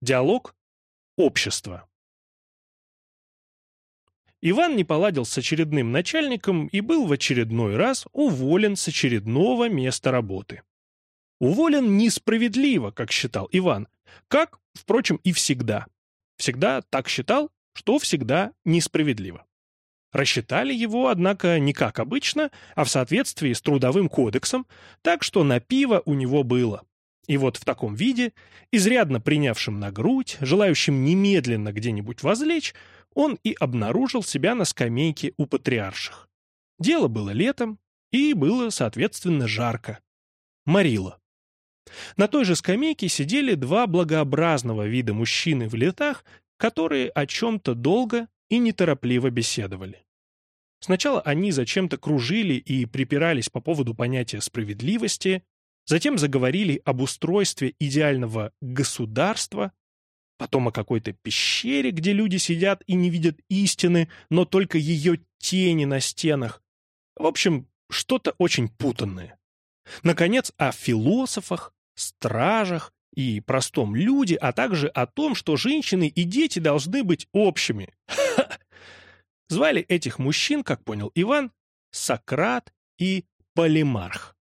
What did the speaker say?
Диалог «Общество». Иван не поладил с очередным начальником и был в очередной раз уволен с очередного места работы. Уволен несправедливо, как считал Иван, как, впрочем, и всегда. Всегда так считал, что всегда несправедливо. Рассчитали его, однако, не как обычно, а в соответствии с Трудовым кодексом, так что на пиво у него было. И вот в таком виде, изрядно принявшим на грудь, желающим немедленно где-нибудь возлечь, он и обнаружил себя на скамейке у патриарших. Дело было летом, и было, соответственно, жарко. Морило. На той же скамейке сидели два благообразного вида мужчины в летах, которые о чем-то долго и неторопливо беседовали. Сначала они зачем-то кружили и припирались по поводу понятия справедливости, затем заговорили об устройстве идеального государства, потом о какой-то пещере, где люди сидят и не видят истины, но только ее тени на стенах. В общем, что-то очень путанное. Наконец, о философах, стражах и простом люде, а также о том, что женщины и дети должны быть общими. Звали этих мужчин, как понял Иван, Сократ и Полимарх.